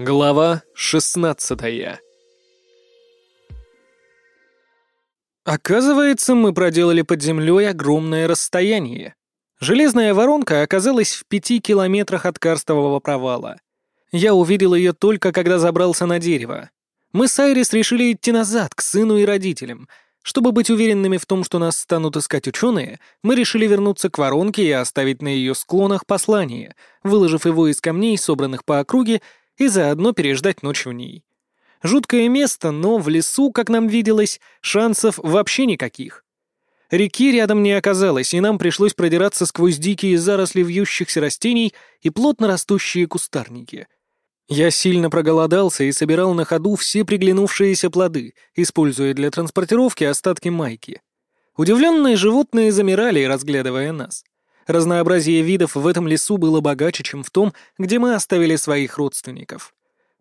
Глава шестнадцатая Оказывается, мы проделали под землей огромное расстояние. Железная воронка оказалась в пяти километрах от карстового провала. Я увидел ее только, когда забрался на дерево. Мы с Айрис решили идти назад, к сыну и родителям. Чтобы быть уверенными в том, что нас станут искать ученые, мы решили вернуться к воронке и оставить на ее склонах послание, выложив его из камней, собранных по округе, и заодно переждать ночь в ней. Жуткое место, но в лесу, как нам виделось, шансов вообще никаких. Реки рядом не оказалось, и нам пришлось продираться сквозь дикие заросли вьющихся растений и плотно растущие кустарники. Я сильно проголодался и собирал на ходу все приглянувшиеся плоды, используя для транспортировки остатки майки. Удивленные животные замирали, разглядывая нас. Разнообразие видов в этом лесу было богаче, чем в том, где мы оставили своих родственников.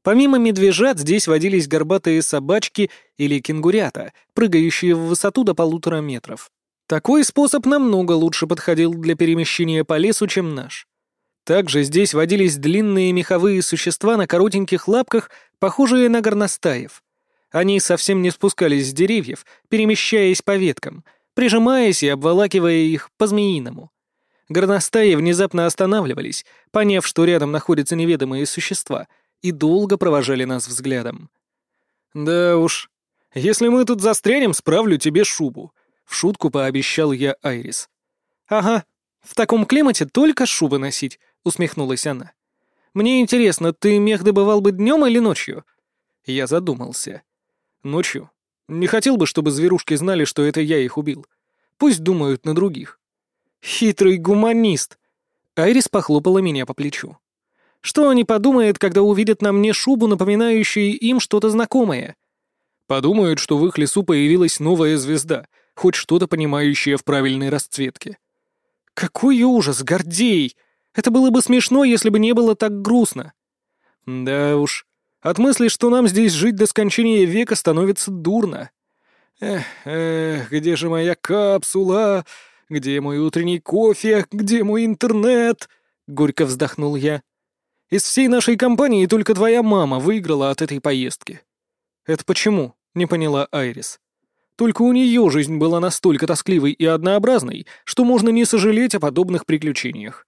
Помимо медвежат здесь водились горбатые собачки или кенгурята, прыгающие в высоту до полутора метров. Такой способ намного лучше подходил для перемещения по лесу, чем наш. Также здесь водились длинные меховые существа на коротеньких лапках, похожие на горностаев. Они совсем не спускались с деревьев, перемещаясь по веткам, прижимаясь и обволакивая их по-змеиному. Горностаи внезапно останавливались, поняв, что рядом находятся неведомые существа, и долго провожали нас взглядом. «Да уж, если мы тут застрянем, справлю тебе шубу», — в шутку пообещал я Айрис. «Ага, в таком климате только шубы носить», — усмехнулась она. «Мне интересно, ты мех добывал бы днем или ночью?» Я задумался. «Ночью. Не хотел бы, чтобы зверушки знали, что это я их убил. Пусть думают на других». Хитрый гуманист. Айрис похлопала меня по плечу. Что они подумают, когда увидят на мне шубу, напоминающую им что-то знакомое? Подумают, что в их лесу появилась новая звезда, хоть что-то понимающее в правильной расцветке. Какой ужас, Гордей! Это было бы смешно, если бы не было так грустно. Да уж, от мысли, что нам здесь жить до скончания века, становится дурно. Эх, эх, где же моя капсула? Где мой утренний кофе? Где мой интернет?» — горько вздохнул я. «Из всей нашей компании только твоя мама выиграла от этой поездки». «Это почему?» — не поняла Айрис. «Только у нее жизнь была настолько тоскливой и однообразной, что можно не сожалеть о подобных приключениях».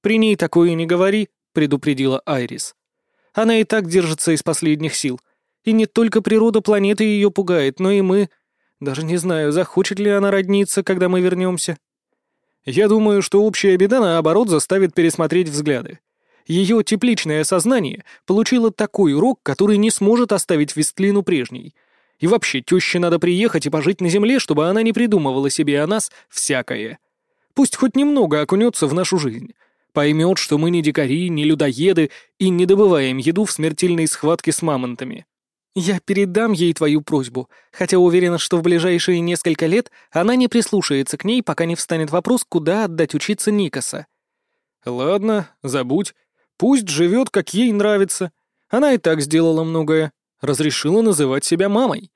«При ней такое не говори», — предупредила Айрис. «Она и так держится из последних сил. И не только природа планеты ее пугает, но и мы...» Даже не знаю, захочет ли она родниться, когда мы вернемся. Я думаю, что общая беда, наоборот, заставит пересмотреть взгляды. Ее тепличное сознание получило такой урок, который не сможет оставить Вестлину прежней. И вообще, теще надо приехать и пожить на земле, чтобы она не придумывала себе о нас всякое. Пусть хоть немного окунется в нашу жизнь. Поймет, что мы не дикари, не людоеды и не добываем еду в смертельной схватке с мамонтами. Я передам ей твою просьбу, хотя уверена, что в ближайшие несколько лет она не прислушается к ней, пока не встанет вопрос, куда отдать учиться Никаса. Ладно, забудь. Пусть живет, как ей нравится. Она и так сделала многое. Разрешила называть себя мамой.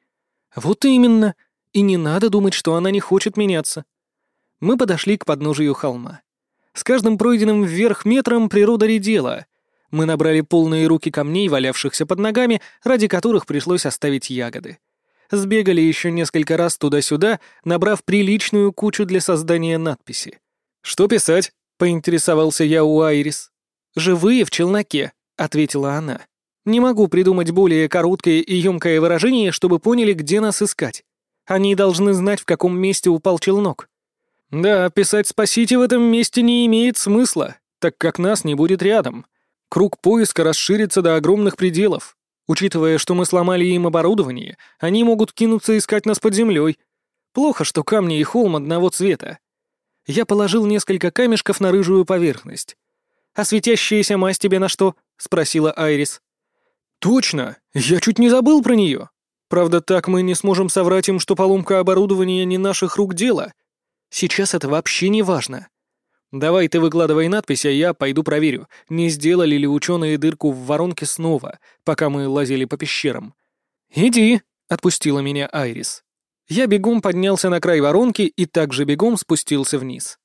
Вот именно. И не надо думать, что она не хочет меняться. Мы подошли к подножию холма. С каждым пройденным вверх метром природа редела, мы набрали полные руки камней, валявшихся под ногами, ради которых пришлось оставить ягоды. Сбегали еще несколько раз туда-сюда, набрав приличную кучу для создания надписи. «Что писать?» — поинтересовался я у Айрис. «Живые в челноке», — ответила она. «Не могу придумать более короткое и емкое выражение, чтобы поняли, где нас искать. Они должны знать, в каком месте упал челнок». «Да, писать «спасите» в этом месте не имеет смысла, так как нас не будет рядом», Круг поиска расширится до огромных пределов. Учитывая, что мы сломали им оборудование, они могут кинуться искать нас под землей. Плохо, что камни и холм одного цвета. Я положил несколько камешков на рыжую поверхность. «А светящаяся мазь тебе на что?» — спросила Айрис. «Точно! Я чуть не забыл про нее. Правда, так мы не сможем соврать им, что поломка оборудования не наших рук дело. Сейчас это вообще не важно. «Давай ты выкладывай надпись, а я пойду проверю, не сделали ли ученые дырку в воронке снова, пока мы лазили по пещерам». «Иди», — отпустила меня Айрис. Я бегом поднялся на край воронки и также бегом спустился вниз.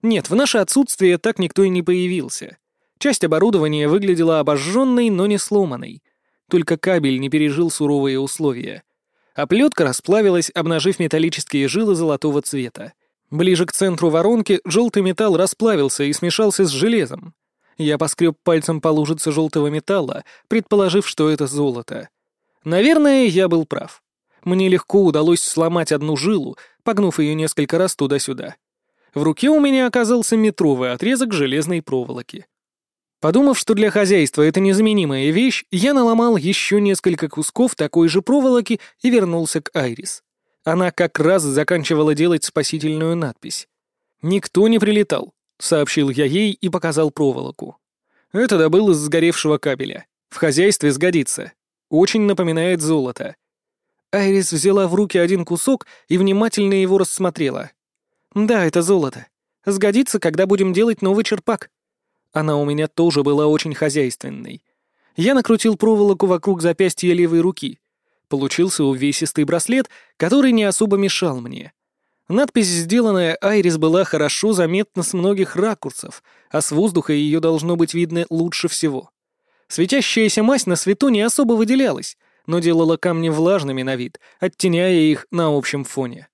Нет, в наше отсутствие так никто и не появился. Часть оборудования выглядела обожженной, но не сломанной. Только кабель не пережил суровые условия. А плетка расплавилась, обнажив металлические жилы золотого цвета. Ближе к центру воронки желтый металл расплавился и смешался с железом. Я поскреб пальцем по лужице желтого металла, предположив, что это золото. Наверное, я был прав. Мне легко удалось сломать одну жилу, погнув ее несколько раз туда-сюда. В руке у меня оказался метровый отрезок железной проволоки. Подумав, что для хозяйства это незаменимая вещь, я наломал еще несколько кусков такой же проволоки и вернулся к Айрис. Она как раз заканчивала делать спасительную надпись. «Никто не прилетал», — сообщил я ей и показал проволоку. «Это добыл из сгоревшего кабеля. В хозяйстве сгодится. Очень напоминает золото». Айрис взяла в руки один кусок и внимательно его рассмотрела. «Да, это золото. Сгодится, когда будем делать новый черпак». Она у меня тоже была очень хозяйственной. Я накрутил проволоку вокруг запястья левой руки. Получился увесистый браслет, который не особо мешал мне. Надпись, сделанная Айрис, была хорошо заметна с многих ракурсов, а с воздуха ее должно быть видно лучше всего. Светящаяся мазь на свету не особо выделялась, но делала камни влажными на вид, оттеняя их на общем фоне.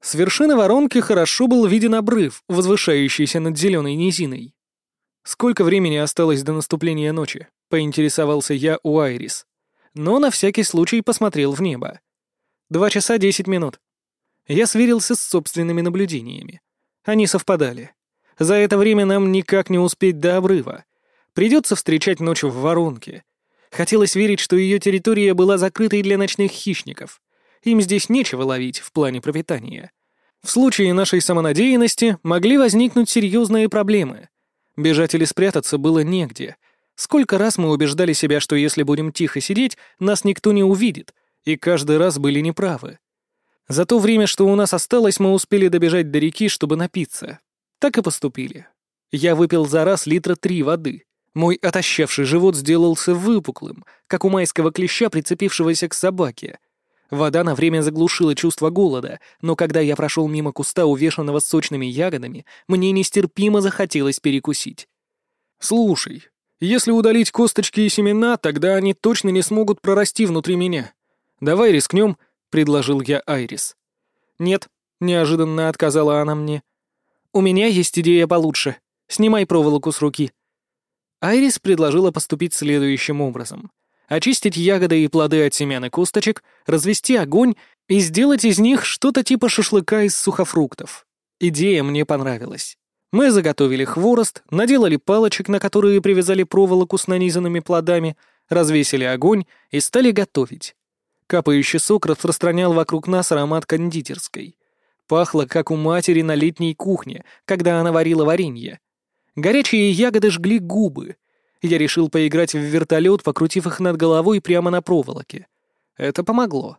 С вершины воронки хорошо был виден обрыв, возвышающийся над зеленой низиной. «Сколько времени осталось до наступления ночи?» — поинтересовался я у Айрис. Но на всякий случай посмотрел в небо. «Два часа десять минут», я сверился с собственными наблюдениями. Они совпадали. За это время нам никак не успеть до обрыва. Придется встречать ночь в воронке. Хотелось верить, что ее территория была закрытой для ночных хищников. Им здесь нечего ловить в плане пропитания. В случае нашей самонадеянности могли возникнуть серьезные проблемы. Бежать или спрятаться было негде. Сколько раз мы убеждали себя, что если будем тихо сидеть, нас никто не увидит, и каждый раз были неправы. За то время, что у нас осталось, мы успели добежать до реки, чтобы напиться. Так и поступили. Я выпил за раз литра три воды. Мой отощавший живот сделался выпуклым, как у майского клеща, прицепившегося к собаке. Вода на время заглушила чувство голода, но когда я прошел мимо куста, увешанного сочными ягодами, мне нестерпимо захотелось перекусить. «Слушай, если удалить косточки и семена, тогда они точно не смогут прорасти внутри меня. Давай рискнем — предложил я Айрис. «Нет», — неожиданно отказала она мне. «У меня есть идея получше. Снимай проволоку с руки». Айрис предложила поступить следующим образом. Очистить ягоды и плоды от семян и косточек, развести огонь и сделать из них что-то типа шашлыка из сухофруктов. Идея мне понравилась. Мы заготовили хворост, наделали палочек, на которые привязали проволоку с нанизанными плодами, развесили огонь и стали готовить. Капающий сок распространял вокруг нас аромат кондитерской. Пахло, как у матери на летней кухне, когда она варила варенье. Горячие ягоды жгли губы. Я решил поиграть в вертолет, покрутив их над головой прямо на проволоке. Это помогло.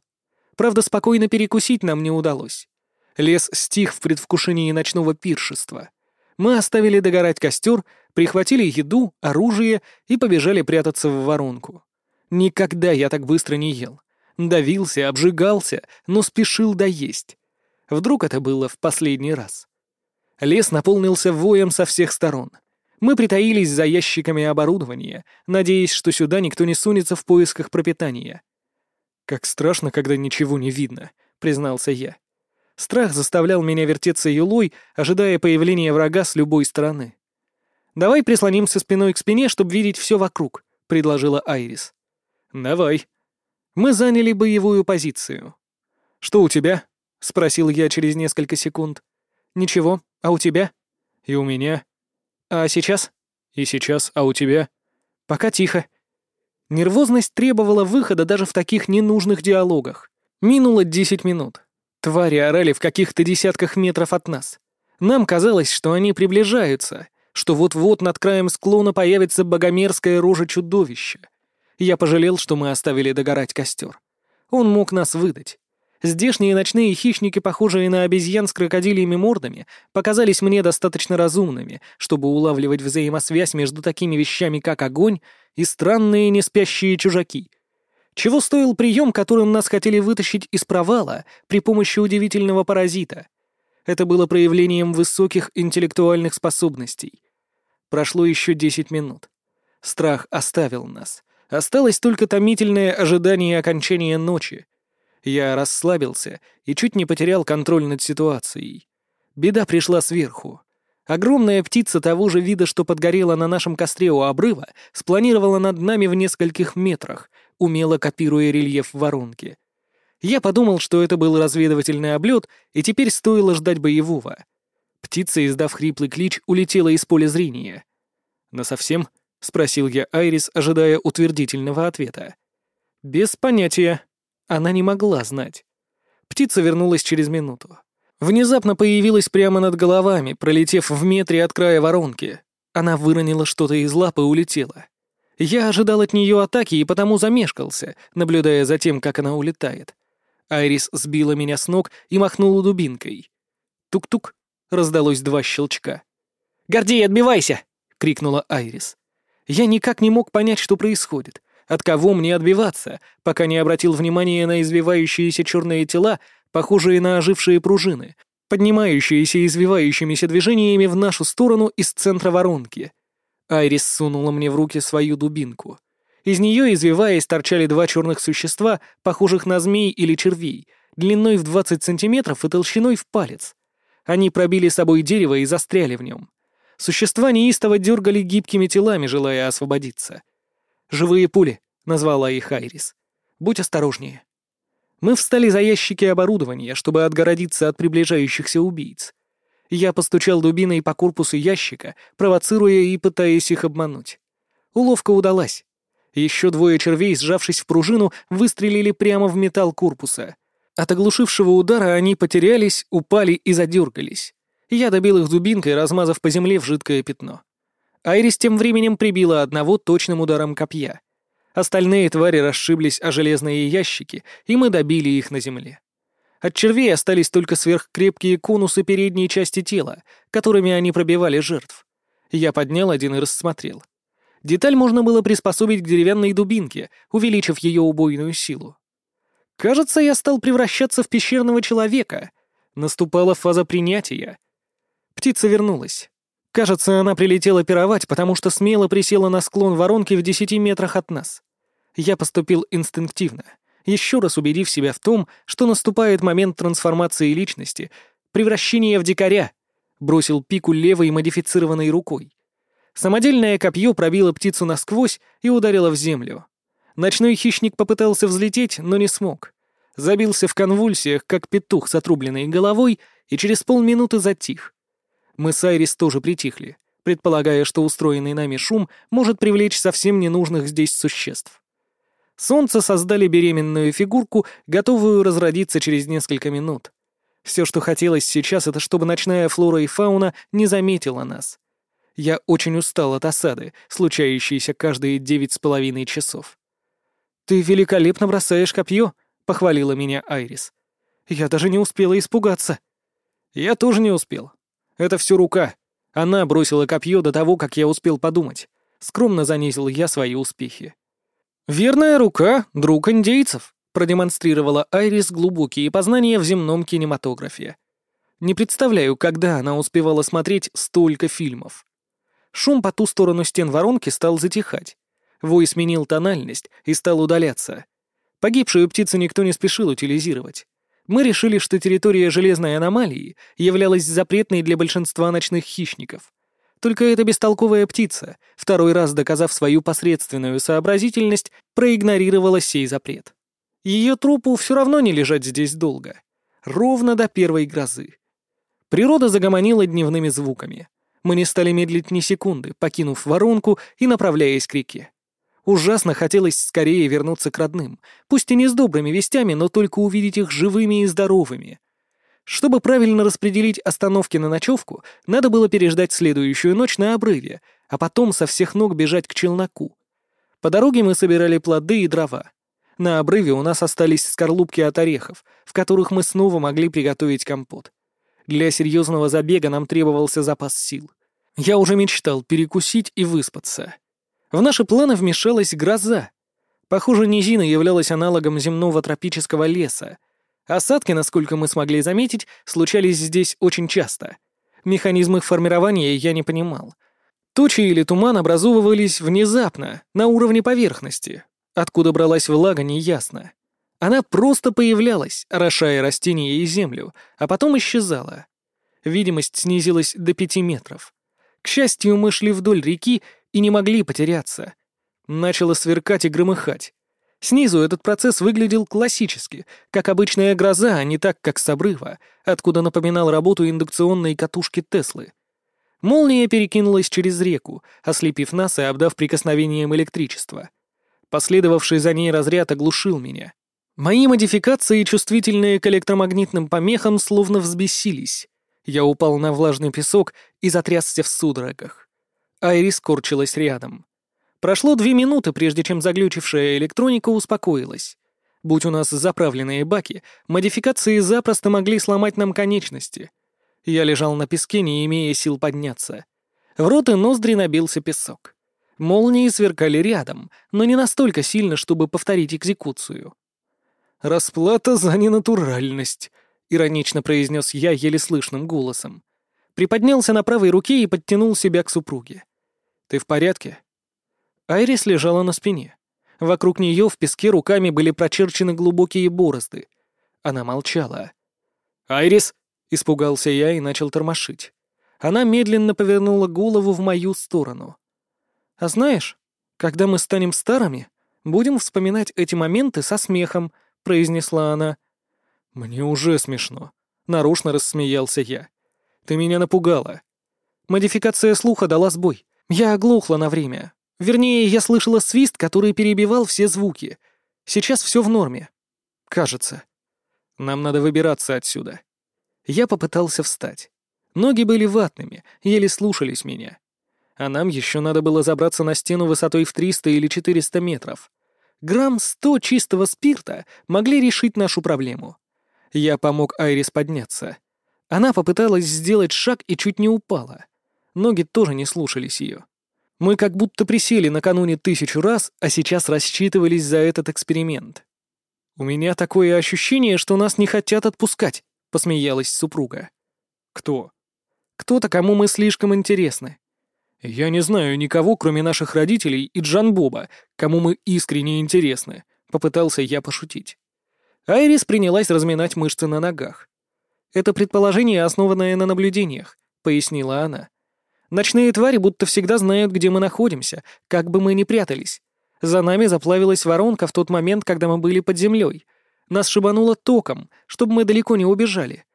Правда, спокойно перекусить нам не удалось. Лес стих в предвкушении ночного пиршества. Мы оставили догорать костер, прихватили еду, оружие и побежали прятаться в воронку. Никогда я так быстро не ел. Давился, обжигался, но спешил доесть. Вдруг это было в последний раз. Лес наполнился воем со всех сторон. Мы притаились за ящиками оборудования, надеясь, что сюда никто не сунется в поисках пропитания. «Как страшно, когда ничего не видно», — признался я. Страх заставлял меня вертеться юлой, ожидая появления врага с любой стороны. «Давай прислонимся спиной к спине, чтобы видеть все вокруг», — предложила Айрис. «Давай», мы заняли боевую позицию. «Что у тебя?» — спросил я через несколько секунд. «Ничего. А у тебя?» «И у меня». «А сейчас?» «И сейчас. А у тебя?» «Пока тихо». Нервозность требовала выхода даже в таких ненужных диалогах. Минуло десять минут. Твари орали в каких-то десятках метров от нас. Нам казалось, что они приближаются, что вот-вот над краем склона появится богомерзкая рожа чудовища. Я пожалел, что мы оставили догорать костер. Он мог нас выдать. Здешние ночные хищники, похожие на обезьян с крокодильями мордами, показались мне достаточно разумными, чтобы улавливать взаимосвязь между такими вещами, как огонь, и странные неспящие чужаки. Чего стоил прием, которым нас хотели вытащить из провала при помощи удивительного паразита? Это было проявлением высоких интеллектуальных способностей. Прошло еще десять минут. Страх оставил нас. Осталось только томительное ожидание окончания ночи. Я расслабился и чуть не потерял контроль над ситуацией. Беда пришла сверху. Огромная птица того же вида, что подгорела на нашем костре у обрыва, спланировала над нами в нескольких метрах, умело копируя рельеф воронки. Я подумал, что это был разведывательный облет, и теперь стоило ждать боевого. Птица, издав хриплый клич, улетела из поля зрения. «Насовсем?» — спросил я Айрис, ожидая утвердительного ответа. «Без понятия. Она не могла знать». Птица вернулась через минуту. Внезапно появилась прямо над головами, пролетев в метре от края воронки. Она выронила что-то из лапы и улетела. Я ожидал от нее атаки и потому замешкался, наблюдая за тем, как она улетает. Айрис сбила меня с ног и махнула дубинкой. Тук-тук, раздалось два щелчка. «Гордей, отбивайся!» — крикнула Айрис. Я никак не мог понять, что происходит. От кого мне отбиваться, пока не обратил внимания на извивающиеся черные тела, похожие на ожившие пружины, поднимающиеся извивающимися движениями в нашу сторону из центра воронки. Айрис сунула мне в руки свою дубинку. Из нее, извиваясь, торчали два черных существа, похожих на змей или червей, длиной в 20 сантиметров и толщиной в палец. Они пробили собой дерево и застряли в нем. Существа неистово дергали гибкими телами, желая освободиться. «Живые пули», — назвала их Айрис. «Будь осторожнее». Мы встали за ящики оборудования, чтобы отгородиться от приближающихся убийц. Я постучал дубиной по корпусу ящика, провоцируя и пытаясь их обмануть. Уловка удалась. Еще двое червей, сжавшись в пружину, выстрелили прямо в металл корпуса. От оглушившего удара они потерялись, упали и задергались. Я добил их дубинкой, размазав по земле в жидкое пятно. Айрис тем временем прибила одного точным ударом копья. Остальные твари расшиблись о железные ящики, и мы добили их на земле. От червей остались только сверхкрепкие конусы передней части тела, которыми они пробивали жертв. Я поднял один и рассмотрел. Деталь можно было приспособить к деревянной дубинке, увеличив ее убойную силу. Кажется, я стал превращаться в пещерного человека. Наступала фаза принятия. Птица вернулась. Кажется, она прилетела пировать, потому что смело присела на склон воронки в десяти метрах от нас. Я поступил инстинктивно, еще раз убедив себя в том, что наступает момент трансформации личности, превращения в дикаря. Бросил пику левой модифицированной рукой. Самодельное копье пробило птицу насквозь и ударило в землю. Ночной хищник попытался взлететь, но не смог. Забился в конвульсиях, как петух с отрубленной головой, и через полминуты затих. Мы с Айрис тоже притихли, предполагая, что устроенный нами шум может привлечь совсем ненужных здесь существ. Солнце создали беременную фигурку, готовую разродиться через несколько минут. Все, что хотелось сейчас, это чтобы ночная флора и фауна не заметила нас. Я очень устал от осады, случающейся каждые девять с половиной часов. «Ты великолепно бросаешь копье», — похвалила меня Айрис. «Я даже не успела испугаться». «Я тоже не успел. Это все рука. Она бросила копье до того, как я успел подумать. Скромно занизил я свои успехи. «Верная рука — друг индейцев», — продемонстрировала Айрис глубокие познания в земном кинематографе. Не представляю, когда она успевала смотреть столько фильмов. Шум по ту сторону стен воронки стал затихать. Вой сменил тональность и стал удаляться. Погибшую птицу никто не спешил утилизировать мы решили, что территория железной аномалии являлась запретной для большинства ночных хищников. Только эта бестолковая птица, второй раз доказав свою посредственную сообразительность, проигнорировала сей запрет. Ее трупу все равно не лежать здесь долго. Ровно до первой грозы. Природа загомонила дневными звуками. Мы не стали медлить ни секунды, покинув воронку и направляясь к реке. Ужасно хотелось скорее вернуться к родным, пусть и не с добрыми вестями, но только увидеть их живыми и здоровыми. Чтобы правильно распределить остановки на ночевку, надо было переждать следующую ночь на обрыве, а потом со всех ног бежать к челноку. По дороге мы собирали плоды и дрова. На обрыве у нас остались скорлупки от орехов, в которых мы снова могли приготовить компот. Для серьезного забега нам требовался запас сил. Я уже мечтал перекусить и выспаться. В наши планы вмешалась гроза. Похоже, низина являлась аналогом земного тропического леса. Осадки, насколько мы смогли заметить, случались здесь очень часто. Механизм их формирования я не понимал. Тучи или туман образовывались внезапно, на уровне поверхности. Откуда бралась влага, неясно. Она просто появлялась, орошая растения и землю, а потом исчезала. Видимость снизилась до пяти метров. К счастью, мы шли вдоль реки и не могли потеряться. Начало сверкать и громыхать. Снизу этот процесс выглядел классически, как обычная гроза, а не так, как с обрыва, откуда напоминал работу индукционной катушки Теслы. Молния перекинулась через реку, ослепив нас и обдав прикосновением электричества. Последовавший за ней разряд оглушил меня. Мои модификации, чувствительные к электромагнитным помехам, словно взбесились. Я упал на влажный песок и затрясся в судорогах. Айрис корчилась рядом. Прошло две минуты, прежде чем заглючившая электроника успокоилась. Будь у нас заправленные баки, модификации запросто могли сломать нам конечности. Я лежал на песке, не имея сил подняться. В рот и ноздри набился песок. Молнии сверкали рядом, но не настолько сильно, чтобы повторить экзекуцию. «Расплата за ненатуральность», — иронично произнес я еле слышным голосом. Приподнялся на правой руке и подтянул себя к супруге. «Ты в порядке?» Айрис лежала на спине. Вокруг нее в песке руками были прочерчены глубокие борозды. Она молчала. «Айрис!» — испугался я и начал тормошить. Она медленно повернула голову в мою сторону. «А знаешь, когда мы станем старыми, будем вспоминать эти моменты со смехом», — произнесла она. «Мне уже смешно», — нарочно рассмеялся я. «Ты меня напугала». Модификация слуха дала сбой. Я оглохла на время, Вернее, я слышала свист, который перебивал все звуки. Сейчас все в норме. Кажется. Нам надо выбираться отсюда. Я попытался встать. Ноги были ватными, еле слушались меня. А нам еще надо было забраться на стену высотой в 300 или 400 метров. Грамм 100 чистого спирта могли решить нашу проблему. Я помог Айрис подняться. Она попыталась сделать шаг и чуть не упала. Ноги тоже не слушались ее. Мы как будто присели накануне тысячу раз, а сейчас рассчитывались за этот эксперимент. «У меня такое ощущение, что нас не хотят отпускать», — посмеялась супруга. «Кто?» «Кто-то, кому мы слишком интересны». «Я не знаю никого, кроме наших родителей и Джан Боба, кому мы искренне интересны», — попытался я пошутить. Айрис принялась разминать мышцы на ногах. «Это предположение, основанное на наблюдениях», — пояснила она. Ночные твари будто всегда знают, где мы находимся, как бы мы ни прятались. За нами заплавилась воронка в тот момент, когда мы были под землей. Нас шибануло током, чтобы мы далеко не убежали.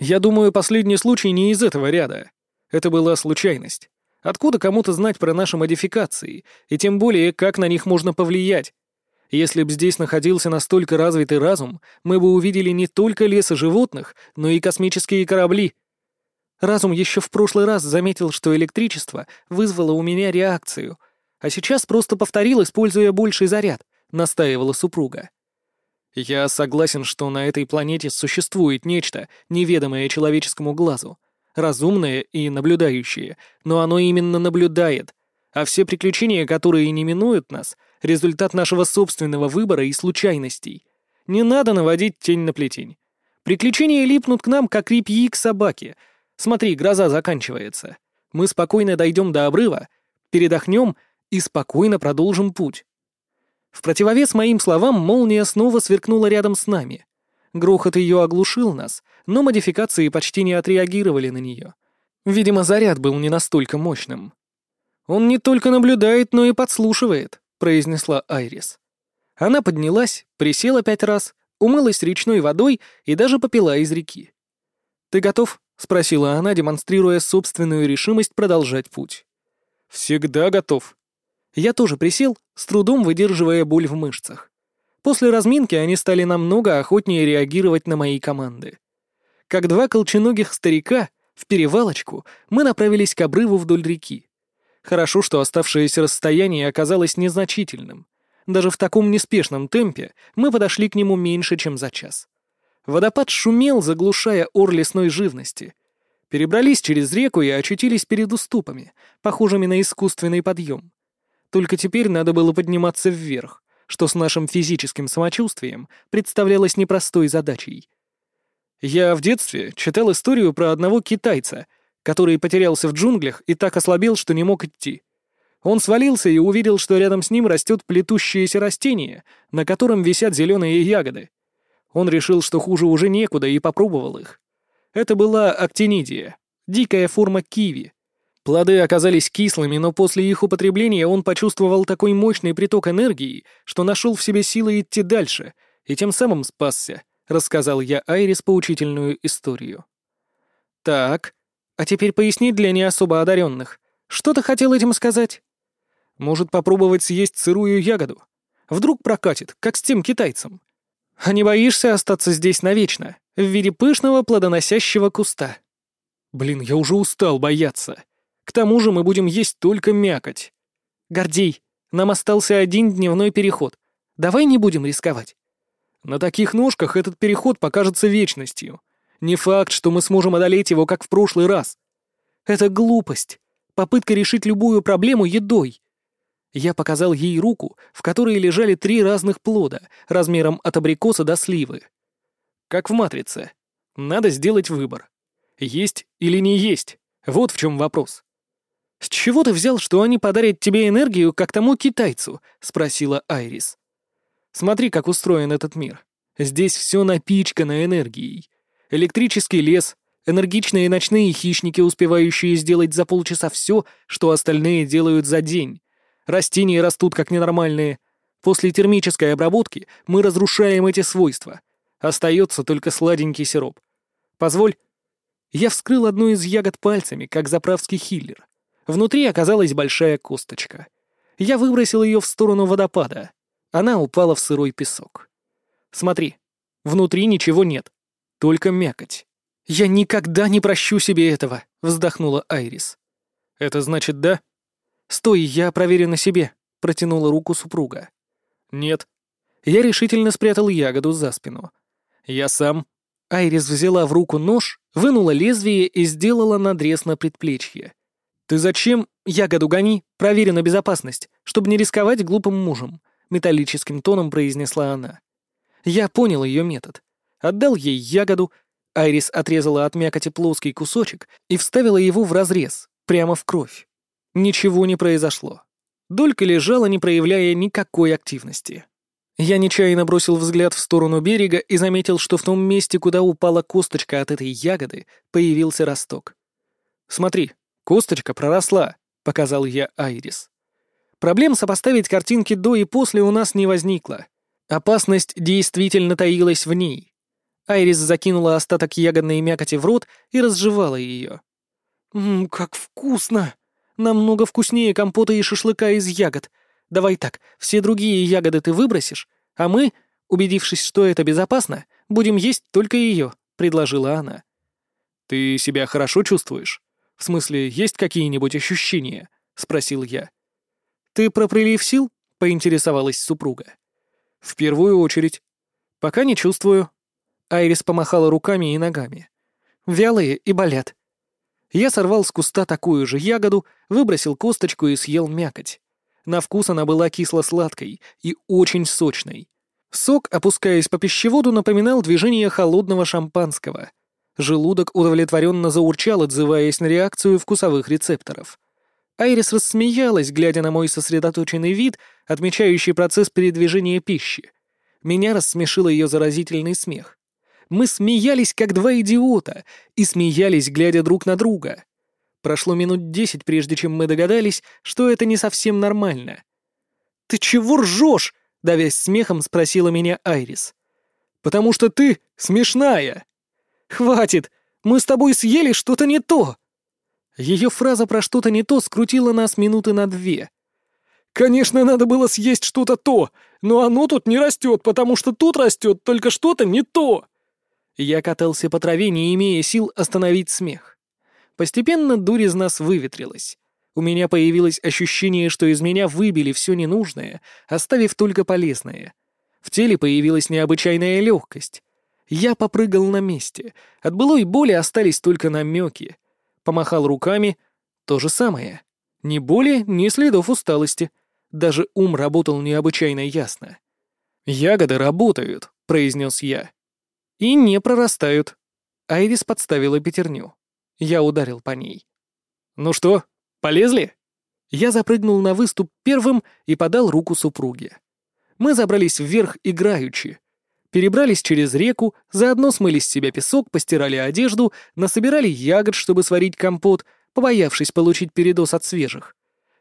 Я думаю, последний случай не из этого ряда. Это была случайность. Откуда кому-то знать про наши модификации, и тем более, как на них можно повлиять? Если б здесь находился настолько развитый разум, мы бы увидели не только леса животных, но и космические корабли — Разум еще в прошлый раз заметил, что электричество вызвало у меня реакцию, а сейчас просто повторил, используя больший заряд, настаивала супруга. Я согласен, что на этой планете существует нечто, неведомое человеческому глазу, разумное и наблюдающее, но оно именно наблюдает, а все приключения, которые не минуют нас, результат нашего собственного выбора и случайностей. Не надо наводить тень на плетень. Приключения липнут к нам, как репьи к собаке — Смотри, гроза заканчивается. Мы спокойно дойдем до обрыва, передохнем и спокойно продолжим путь. В противовес моим словам молния снова сверкнула рядом с нами. Грохот ее оглушил нас, но модификации почти не отреагировали на нее. Видимо, заряд был не настолько мощным. «Он не только наблюдает, но и подслушивает», — произнесла Айрис. Она поднялась, присела пять раз, умылась речной водой и даже попила из реки. «Ты готов?» — спросила она, демонстрируя собственную решимость продолжать путь. «Всегда готов». Я тоже присел, с трудом выдерживая боль в мышцах. После разминки они стали намного охотнее реагировать на мои команды. Как два колченогих старика, в перевалочку мы направились к обрыву вдоль реки. Хорошо, что оставшееся расстояние оказалось незначительным. Даже в таком неспешном темпе мы подошли к нему меньше, чем за час. Водопад шумел, заглушая ор лесной живности. Перебрались через реку и очутились перед уступами, похожими на искусственный подъем. Только теперь надо было подниматься вверх, что с нашим физическим самочувствием представлялось непростой задачей. Я в детстве читал историю про одного китайца, который потерялся в джунглях и так ослабел, что не мог идти. Он свалился и увидел, что рядом с ним растет плетущееся растение, на котором висят зеленые ягоды. Он решил, что хуже уже некуда, и попробовал их. Это была актинидия, дикая форма киви. Плоды оказались кислыми, но после их употребления он почувствовал такой мощный приток энергии, что нашел в себе силы идти дальше, и тем самым спасся, рассказал я Айрис поучительную историю. Так, а теперь поясни для не особо одаренных. Что ты хотел этим сказать? Может, попробовать съесть сырую ягоду? Вдруг прокатит, как с тем китайцем. А не боишься остаться здесь навечно, в виде пышного плодоносящего куста? Блин, я уже устал бояться. К тому же мы будем есть только мякоть. Гордей, нам остался один дневной переход. Давай не будем рисковать. На таких ножках этот переход покажется вечностью. Не факт, что мы сможем одолеть его, как в прошлый раз. Это глупость. Попытка решить любую проблему едой. Я показал ей руку, в которой лежали три разных плода, размером от абрикоса до сливы. Как в «Матрице». Надо сделать выбор. Есть или не есть. Вот в чем вопрос. «С чего ты взял, что они подарят тебе энергию, как тому китайцу?» — спросила Айрис. «Смотри, как устроен этот мир. Здесь все напичкано энергией. Электрический лес, энергичные ночные хищники, успевающие сделать за полчаса все, что остальные делают за день. Растения растут как ненормальные. После термической обработки мы разрушаем эти свойства. Остается только сладенький сироп. Позволь. Я вскрыл одну из ягод пальцами, как заправский хиллер. Внутри оказалась большая косточка. Я выбросил ее в сторону водопада. Она упала в сырой песок. Смотри, внутри ничего нет, только мякоть. «Я никогда не прощу себе этого», — вздохнула Айрис. «Это значит да?» «Стой, я проверю на себе», — протянула руку супруга. «Нет». Я решительно спрятал ягоду за спину. «Я сам». Айрис взяла в руку нож, вынула лезвие и сделала надрез на предплечье. «Ты зачем? Ягоду гони, проверь на безопасность, чтобы не рисковать глупым мужем», — металлическим тоном произнесла она. Я понял ее метод. Отдал ей ягоду, Айрис отрезала от мякоти плоский кусочек и вставила его в разрез, прямо в кровь. Ничего не произошло. Долька лежала, не проявляя никакой активности. Я нечаянно бросил взгляд в сторону берега и заметил, что в том месте, куда упала косточка от этой ягоды, появился росток. «Смотри, косточка проросла», — показал я Айрис. Проблем сопоставить картинки до и после у нас не возникло. Опасность действительно таилась в ней. Айрис закинула остаток ягодной мякоти в рот и разжевала ее. «Ммм, как вкусно! Намного вкуснее компота и шашлыка из ягод. Давай так, все другие ягоды ты выбросишь, а мы, убедившись, что это безопасно, будем есть только ее», — предложила она. «Ты себя хорошо чувствуешь? В смысле, есть какие-нибудь ощущения?» — спросил я. «Ты про прилив сил?» — поинтересовалась супруга. «В первую очередь. Пока не чувствую», Айрис помахала руками и ногами. «Вялые и болят». Я сорвал с куста такую же ягоду, выбросил косточку и съел мякоть. На вкус она была кисло-сладкой и очень сочной. Сок, опускаясь по пищеводу, напоминал движение холодного шампанского. Желудок удовлетворенно заурчал, отзываясь на реакцию вкусовых рецепторов. Айрис рассмеялась, глядя на мой сосредоточенный вид, отмечающий процесс передвижения пищи. Меня рассмешил ее заразительный смех. Мы смеялись, как два идиота, и смеялись, глядя друг на друга. Прошло минут десять, прежде чем мы догадались, что это не совсем нормально. «Ты чего ржешь?» — давясь смехом, спросила меня Айрис. «Потому что ты смешная!» «Хватит! Мы с тобой съели что-то не то!» Ее фраза про что-то не то скрутила нас минуты на две. «Конечно, надо было съесть что-то то, но оно тут не растет, потому что тут растет только что-то не то!» Я катался по траве, не имея сил остановить смех. Постепенно дурь из нас выветрилась. У меня появилось ощущение, что из меня выбили все ненужное, оставив только полезное. В теле появилась необычайная легкость. Я попрыгал на месте. От былой боли остались только намеки. Помахал руками. То же самое. Ни боли, ни следов усталости. Даже ум работал необычайно ясно. «Ягоды работают», — произнес я. И не прорастают. Айрис подставила пятерню. Я ударил по ней. «Ну что, полезли?» Я запрыгнул на выступ первым и подал руку супруге. Мы забрались вверх играючи. Перебрались через реку, заодно смыли с себя песок, постирали одежду, насобирали ягод, чтобы сварить компот, побоявшись получить передоз от свежих.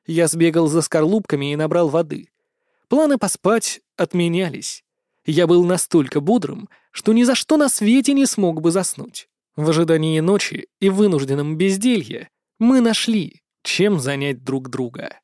Я сбегал за скорлупками и набрал воды. Планы поспать отменялись. Я был настолько бодрым, что ни за что на свете не смог бы заснуть. В ожидании ночи и вынужденном безделье мы нашли, чем занять друг друга.